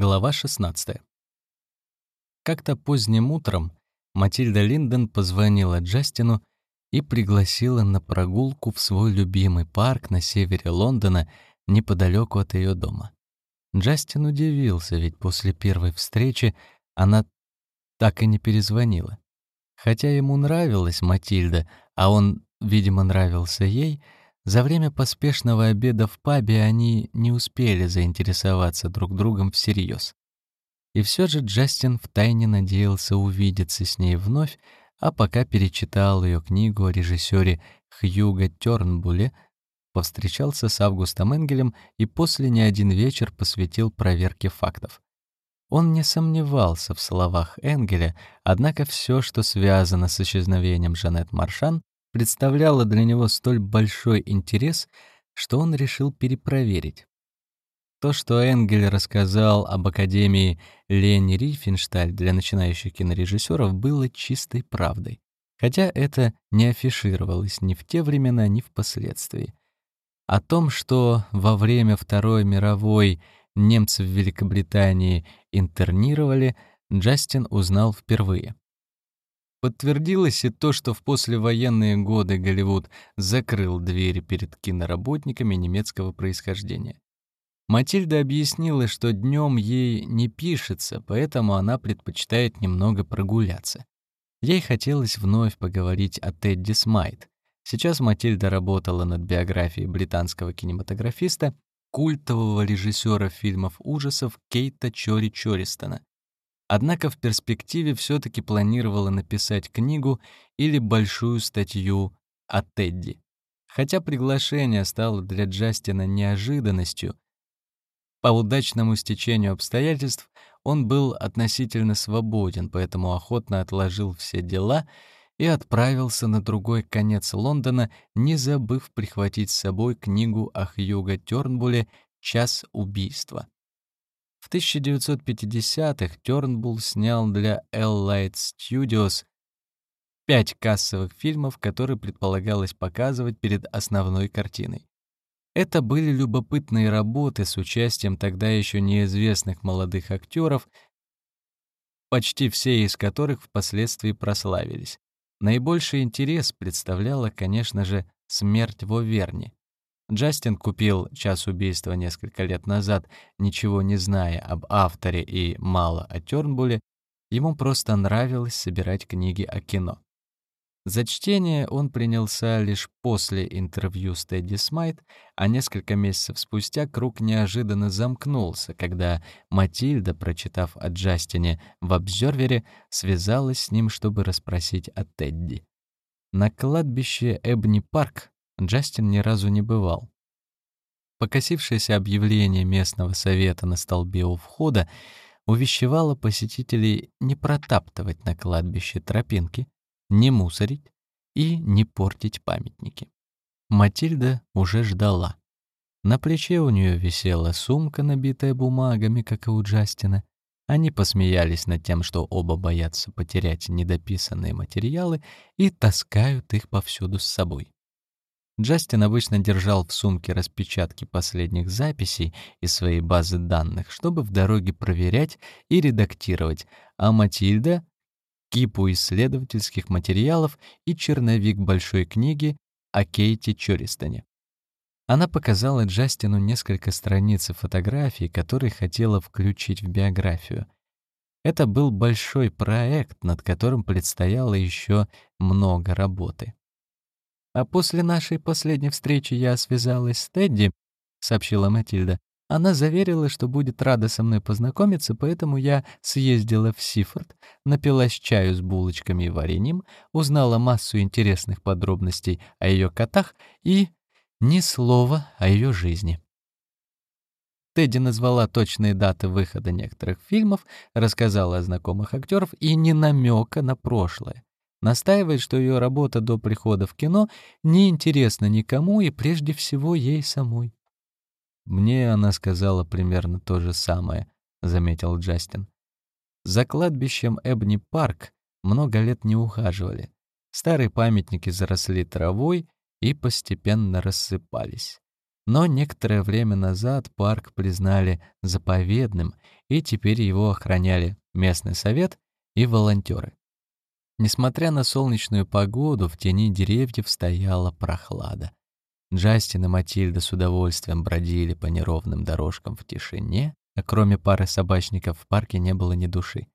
Глава 16. Как-то поздним утром Матильда Линден позвонила Джастину и пригласила на прогулку в свой любимый парк на севере Лондона, неподалеку от ее дома. Джастин удивился, ведь после первой встречи она так и не перезвонила. Хотя ему нравилась Матильда, а он, видимо, нравился ей, за время поспешного обеда в пабе они не успели заинтересоваться друг другом всерьез. И все же Джастин втайне надеялся увидеться с ней вновь, а пока перечитал ее книгу о режиссере Хьюго Тёрнбуле, повстречался с Августом Энгелем и после не один вечер посвятил проверке фактов. Он не сомневался в словах Энгеля, однако все, что связано с исчезновением Жанет Маршан, представляло для него столь большой интерес, что он решил перепроверить. То, что Энгель рассказал об Академии Лени Рифеншталь для начинающих кинорежиссеров, было чистой правдой, хотя это не афишировалось ни в те времена, ни впоследствии. О том, что во время Второй мировой немцы в Великобритании интернировали, Джастин узнал впервые. Подтвердилось и то, что в послевоенные годы Голливуд закрыл двери перед киноработниками немецкого происхождения. Матильда объяснила, что днем ей не пишется, поэтому она предпочитает немного прогуляться. Ей хотелось вновь поговорить о Тедди Смайт. Сейчас Матильда работала над биографией британского кинематографиста, культового режиссера фильмов ужасов Кейта Чори Чористона. Однако в перспективе все таки планировала написать книгу или большую статью о Тедди. Хотя приглашение стало для Джастина неожиданностью, по удачному стечению обстоятельств он был относительно свободен, поэтому охотно отложил все дела и отправился на другой конец Лондона, не забыв прихватить с собой книгу о Хьюго Тёрнбуле «Час убийства». В 1950-х Тёрнбулл снял для L-Light Studios пять кассовых фильмов, которые предполагалось показывать перед основной картиной. Это были любопытные работы с участием тогда еще неизвестных молодых актеров, почти все из которых впоследствии прославились. Наибольший интерес представляла, конечно же, «Смерть в Оверне», Джастин купил «Час убийства» несколько лет назад, ничего не зная об авторе и мало о Тёрнбуле, ему просто нравилось собирать книги о кино. За чтение он принялся лишь после интервью с Тедди Смайт, а несколько месяцев спустя круг неожиданно замкнулся, когда Матильда, прочитав о Джастине в «Обзервере», связалась с ним, чтобы расспросить о Тедди. На кладбище Эбни Парк Джастин ни разу не бывал. Покосившееся объявление местного совета на столбе у входа увещевало посетителей не протаптывать на кладбище тропинки, не мусорить и не портить памятники. Матильда уже ждала. На плече у нее висела сумка, набитая бумагами, как и у Джастина. Они посмеялись над тем, что оба боятся потерять недописанные материалы и таскают их повсюду с собой. Джастин обычно держал в сумке распечатки последних записей из своей базы данных, чтобы в дороге проверять и редактировать, а Матильда — кипу исследовательских материалов и черновик большой книги о Кейте Чористоне. Она показала Джастину несколько страниц фотографий, которые хотела включить в биографию. Это был большой проект, над которым предстояло еще много работы. А после нашей последней встречи я связалась с Тедди, сообщила Матильда. Она заверила, что будет рада со мной познакомиться, поэтому я съездила в Сифорд, напилась чаю с булочками и вареньем, узнала массу интересных подробностей о ее котах и ни слова о ее жизни. Тедди назвала точные даты выхода некоторых фильмов, рассказала о знакомых актеров и ни намека на прошлое. Настаивает, что ее работа до прихода в кино не интересна никому и прежде всего ей самой. Мне она сказала примерно то же самое, заметил Джастин. За кладбищем Эбни Парк много лет не ухаживали. Старые памятники заросли травой и постепенно рассыпались. Но некоторое время назад парк признали заповедным, и теперь его охраняли местный совет и волонтеры. Несмотря на солнечную погоду, в тени деревьев стояла прохлада. Джастин и Матильда с удовольствием бродили по неровным дорожкам в тишине, а кроме пары собачников в парке не было ни души.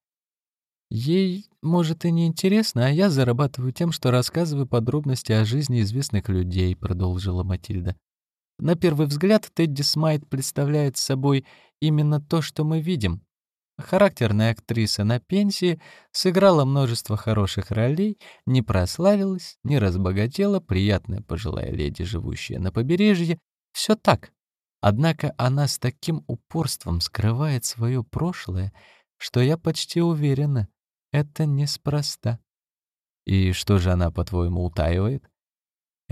Ей, может, и не интересно, а я зарабатываю тем, что рассказываю подробности о жизни известных людей, продолжила Матильда. На первый взгляд Тедди Смайт представляет собой именно то, что мы видим. Характерная актриса на пенсии сыграла множество хороших ролей, не прославилась, не разбогатела, приятная пожилая леди, живущая на побережье. Все так. Однако она с таким упорством скрывает свое прошлое, что я почти уверена, это неспроста. И что же она, по-твоему, утаивает?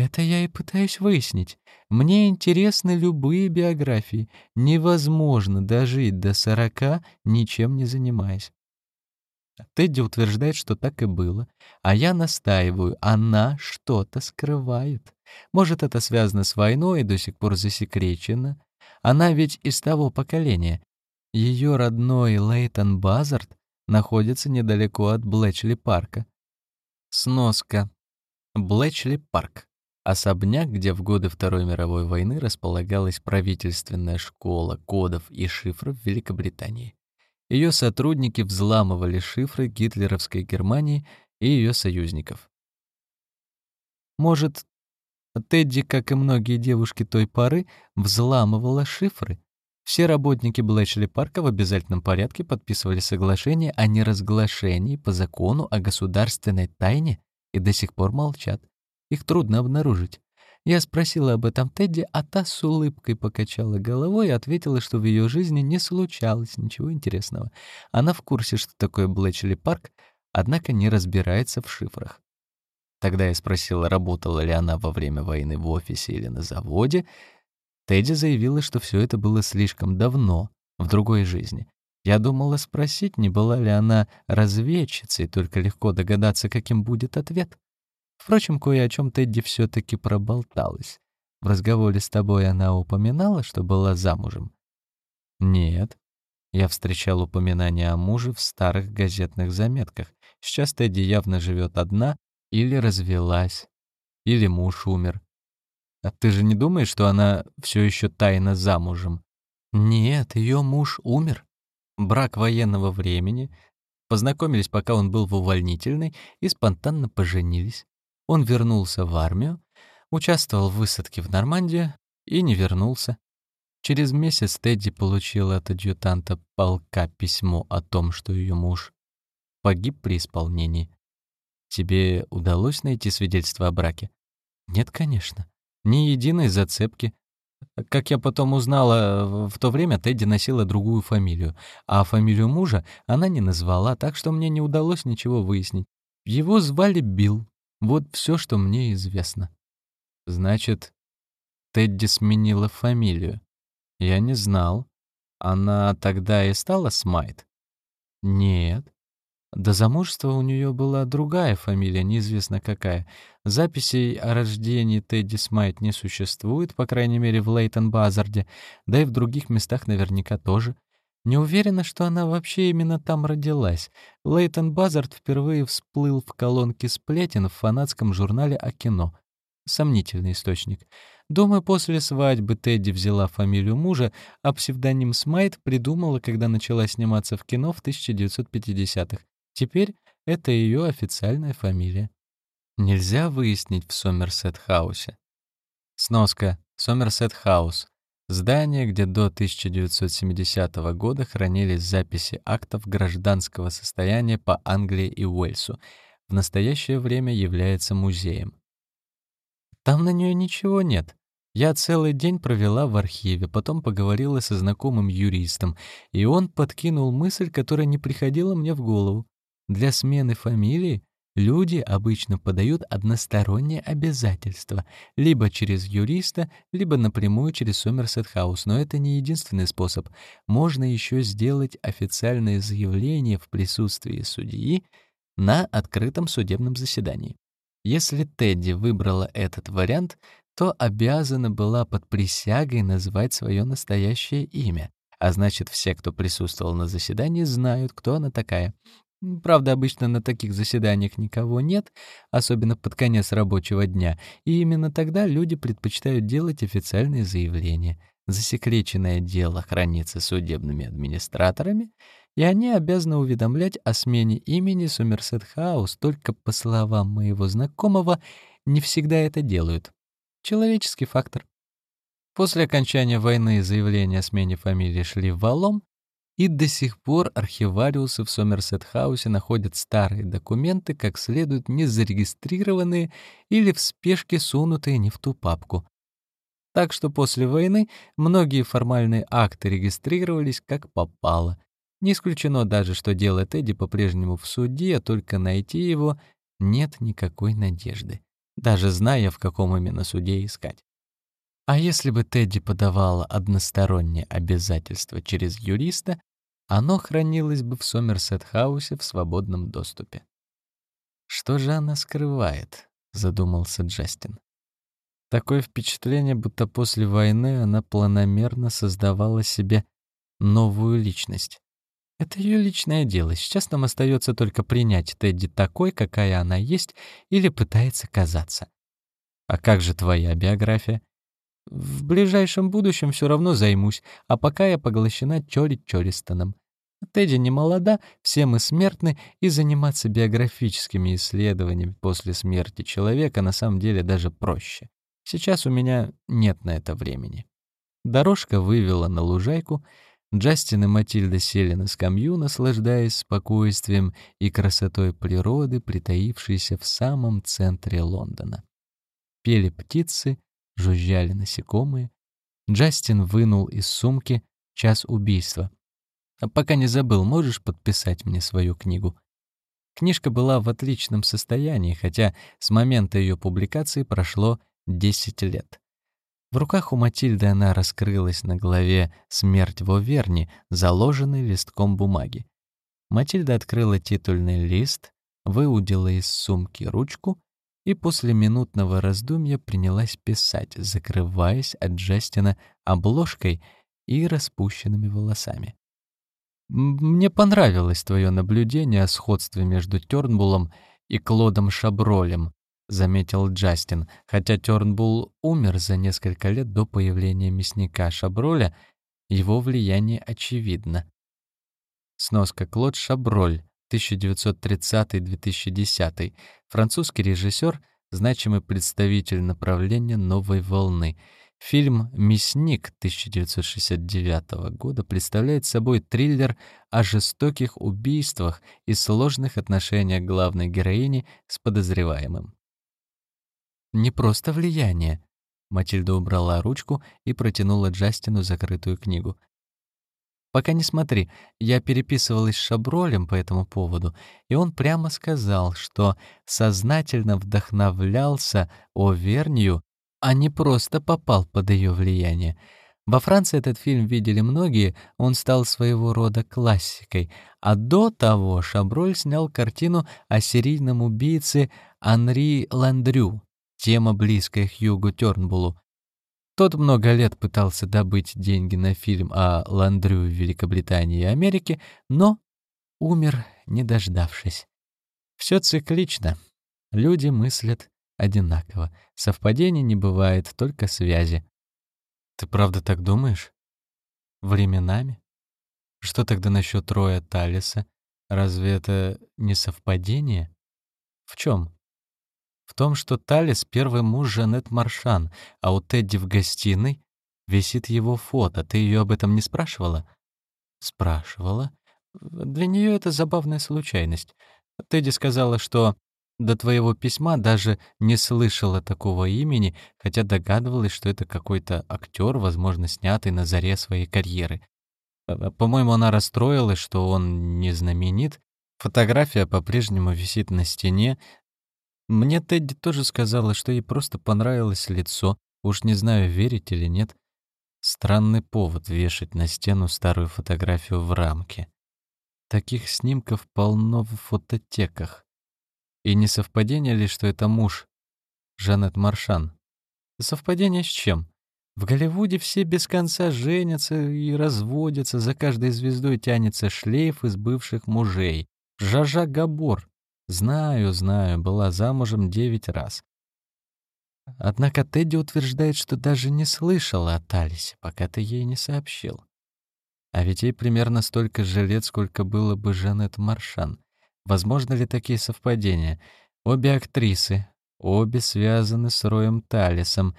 Это я и пытаюсь выяснить. Мне интересны любые биографии. Невозможно дожить до сорока, ничем не занимаясь. Тедди утверждает, что так и было, а я настаиваю, она что-то скрывает. Может, это связано с войной и до сих пор засекречено. Она ведь из того поколения. Ее родной Лейтон Базард находится недалеко от Блэчли-парка. Сноска. Блэчли-парк. Особняк, где в годы Второй мировой войны располагалась правительственная школа кодов и шифров Великобритании. Ее сотрудники взламывали шифры гитлеровской Германии и ее союзников. Может, Тедди, как и многие девушки той поры, взламывала шифры, все работники Блэчли парка в обязательном порядке подписывали соглашение о неразглашении по закону о государственной тайне и до сих пор молчат. Их трудно обнаружить. Я спросила об этом Тедди, а та с улыбкой покачала головой и ответила, что в ее жизни не случалось ничего интересного. Она в курсе, что такое Блэчли парк, однако не разбирается в шифрах. Тогда я спросила, работала ли она во время войны в офисе или на заводе, Тедди заявила, что все это было слишком давно, в другой жизни. Я думала спросить, не была ли она разведчицей, только легко догадаться, каким будет ответ. Впрочем, кое о чем Тедди все таки проболталась. В разговоре с тобой она упоминала, что была замужем? Нет. Я встречал упоминания о муже в старых газетных заметках. Сейчас Тедди явно живет одна или развелась, или муж умер. А ты же не думаешь, что она все еще тайно замужем? Нет, ее муж умер. Брак военного времени. Познакомились, пока он был в увольнительной, и спонтанно поженились. Он вернулся в армию, участвовал в высадке в Нормандию и не вернулся. Через месяц Тедди получил от адъютанта полка письмо о том, что ее муж погиб при исполнении. Тебе удалось найти свидетельство о браке? Нет, конечно. Ни единой зацепки. Как я потом узнала, в то время Тедди носила другую фамилию, а фамилию мужа она не назвала, так что мне не удалось ничего выяснить. Его звали Билл. Вот все, что мне известно. Значит, Тедди сменила фамилию. Я не знал. Она тогда и стала Смайт? Нет. До замужества у нее была другая фамилия, неизвестно какая. Записей о рождении Тедди Смайт не существует, по крайней мере, в Лейтон-Базарде, да и в других местах наверняка тоже. Не уверена, что она вообще именно там родилась. Лейтон Базард впервые всплыл в колонке сплетен в фанатском журнале о кино. Сомнительный источник. Думаю, после свадьбы Тедди взяла фамилию мужа, а псевдоним Смайт придумала, когда начала сниматься в кино в 1950-х. Теперь это ее официальная фамилия. Нельзя выяснить в Сомерсет-хаусе. Сноска. Сомерсет-хаус. Здание, где до 1970 года хранились записи актов гражданского состояния по Англии и Уэльсу, в настоящее время является музеем. Там на нее ничего нет. Я целый день провела в архиве, потом поговорила со знакомым юристом, и он подкинул мысль, которая не приходила мне в голову. Для смены фамилии люди обычно подают одностороннее обязательство, либо через юриста, либо напрямую через Сомерсет Хаус, но это не единственный способ. Можно еще сделать официальное заявление в присутствии судьи на открытом судебном заседании. Если Тедди выбрала этот вариант, то обязана была под присягой назвать свое настоящее имя. А значит, все, кто присутствовал на заседании, знают, кто она такая. Правда, обычно на таких заседаниях никого нет, особенно под конец рабочего дня, и именно тогда люди предпочитают делать официальные заявления. Засекреченное дело хранится судебными администраторами, и они обязаны уведомлять о смене имени Сомерсет Хаус, только по словам моего знакомого, не всегда это делают. Человеческий фактор. После окончания войны заявления о смене фамилии шли валом, и до сих пор архивариусы в Сомерсет-хаусе находят старые документы, как следует не зарегистрированные или в спешке сунутые не в ту папку. Так что после войны многие формальные акты регистрировались как попало. Не исключено даже, что дело Тедди по-прежнему в суде, а только найти его нет никакой надежды, даже зная, в каком именно суде искать. А если бы Тедди подавала одностороннее обязательство через юриста, оно хранилось бы в Сомерсет-хаусе в свободном доступе. «Что же она скрывает?» — задумался Джастин. Такое впечатление, будто после войны она планомерно создавала себе новую личность. Это ее личное дело. Сейчас нам остается только принять Тедди такой, какая она есть, или пытается казаться. А как же твоя биография? В ближайшем будущем все равно займусь, а пока я поглощена Чори Чористоном. Тедди не молода, все мы смертны, и заниматься биографическими исследованиями после смерти человека на самом деле даже проще. Сейчас у меня нет на это времени. Дорожка вывела на лужайку, Джастин и Матильда сели на скамью, наслаждаясь спокойствием и красотой природы, притаившейся в самом центре Лондона. Пели птицы, жужжали насекомые. Джастин вынул из сумки «Час убийства», а пока не забыл, можешь подписать мне свою книгу? Книжка была в отличном состоянии, хотя с момента ее публикации прошло 10 лет. В руках у Матильды она раскрылась на главе «Смерть в Оверне», заложенной листком бумаги. Матильда открыла титульный лист, выудила из сумки ручку и после минутного раздумья принялась писать, закрываясь от Джастина обложкой и распущенными волосами. Мне понравилось твое наблюдение о сходстве между Тёрнбуллом и Клодом Шабролем, заметил Джастин, хотя Тёрнбулл умер за несколько лет до появления мясника Шаброля, его влияние очевидно. Сноска Клод Шаброль, 1930-2010, французский режиссер, значимый представитель направления новой волны — Фильм «Мясник» 1969 года представляет собой триллер о жестоких убийствах и сложных отношениях главной героини с подозреваемым. «Не просто влияние», — Матильда убрала ручку и протянула Джастину закрытую книгу. «Пока не смотри, я переписывалась с Шабролем по этому поводу, и он прямо сказал, что сознательно вдохновлялся Овернью а не просто попал под ее влияние. Во Франции этот фильм видели многие, он стал своего рода классикой, а до того Шаброль снял картину о серийном убийце Анри Ландрю, тема близкая к Югу Тёрнбулу. Тот много лет пытался добыть деньги на фильм о Ландрю в Великобритании и Америке, но умер, не дождавшись. Все циклично. Люди мыслят одинаково. Совпадений не бывает, только связи. Ты правда так думаешь? Временами? Что тогда насчет Роя Талиса? Разве это не совпадение? В чем? В том, что Талис — первый муж Жанет Маршан, а у Тедди в гостиной висит его фото. Ты ее об этом не спрашивала? Спрашивала. Для нее это забавная случайность. Тедди сказала, что до твоего письма даже не слышала такого имени, хотя догадывалась, что это какой-то актер, возможно, снятый на заре своей карьеры. По-моему, она расстроилась, что он не знаменит. Фотография по-прежнему висит на стене. Мне Тедди тоже сказала, что ей просто понравилось лицо. Уж не знаю, верить или нет. Странный повод вешать на стену старую фотографию в рамке. Таких снимков полно в фототеках. И не совпадение ли, что это муж, Жанет Маршан? Совпадение с чем? В Голливуде все без конца женятся и разводятся, за каждой звездой тянется шлейф из бывших мужей. Жажа Габор. Знаю, знаю, была замужем девять раз. Однако Тедди утверждает, что даже не слышала о Талисе, пока ты ей не сообщил. А ведь ей примерно столько же лет, сколько было бы Жанет Маршан. Возможно ли такие совпадения? Обе актрисы, обе связаны с Роем Талисом,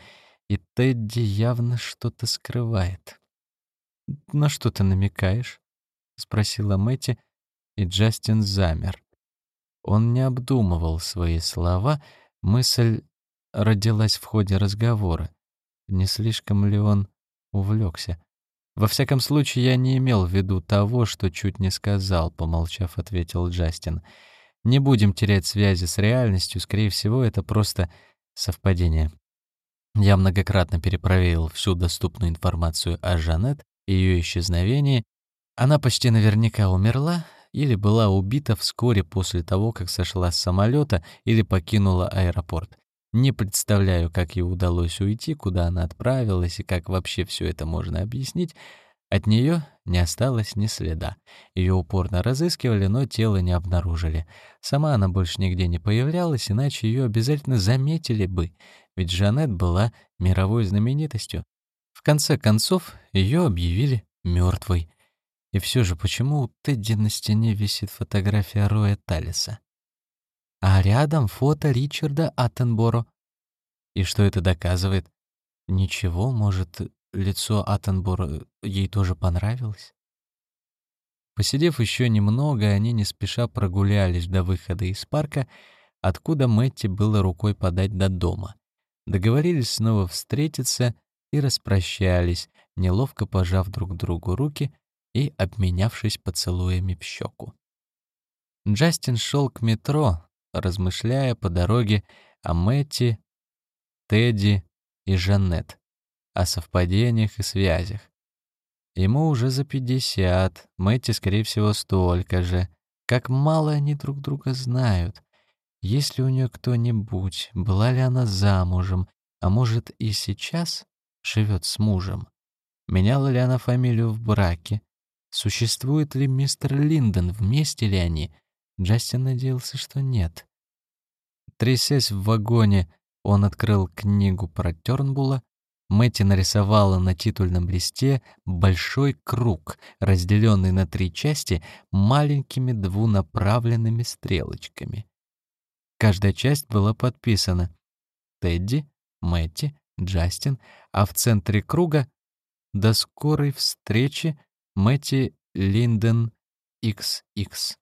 и Тедди явно что-то скрывает. «На что ты намекаешь?» — спросила Мэтти, и Джастин замер. Он не обдумывал свои слова, мысль родилась в ходе разговора. Не слишком ли он увлекся? Во всяком случае, я не имел в виду того, что чуть не сказал, помолчав, ответил Джастин. Не будем терять связи с реальностью, скорее всего, это просто совпадение. Я многократно перепроверил всю доступную информацию о Жанет и ее исчезновении. Она почти наверняка умерла или была убита вскоре после того, как сошла с самолета или покинула аэропорт. Не представляю, как ей удалось уйти, куда она отправилась и как вообще все это можно объяснить. От нее не осталось ни следа. Ее упорно разыскивали, но тело не обнаружили. Сама она больше нигде не появлялась, иначе ее обязательно заметили бы, ведь Жанет была мировой знаменитостью. В конце концов, ее объявили мертвой. И все же, почему у Тедди на стене висит фотография Роя Талиса? а рядом фото Ричарда Аттенборо. И что это доказывает? Ничего, может, лицо Аттенборо ей тоже понравилось? Посидев еще немного, они не спеша прогулялись до выхода из парка, откуда Мэтти было рукой подать до дома. Договорились снова встретиться и распрощались, неловко пожав друг другу руки и обменявшись поцелуями в щеку. Джастин шел к метро, размышляя по дороге о Мэтти, Тедди и Жанет, о совпадениях и связях. Ему уже за пятьдесят, Мэтти, скорее всего, столько же. Как мало они друг друга знают. Есть ли у нее кто-нибудь, была ли она замужем, а может и сейчас живет с мужем? Меняла ли она фамилию в браке? Существует ли мистер Линдон, вместе ли они? Джастин надеялся, что нет. Трясясь в вагоне, он открыл книгу про Тёрнбула. Мэтти нарисовала на титульном листе большой круг, разделенный на три части маленькими двунаправленными стрелочками. Каждая часть была подписана Тедди, Мэтти, Джастин, а в центре круга «До скорой встречи, Мэтти Линден XX».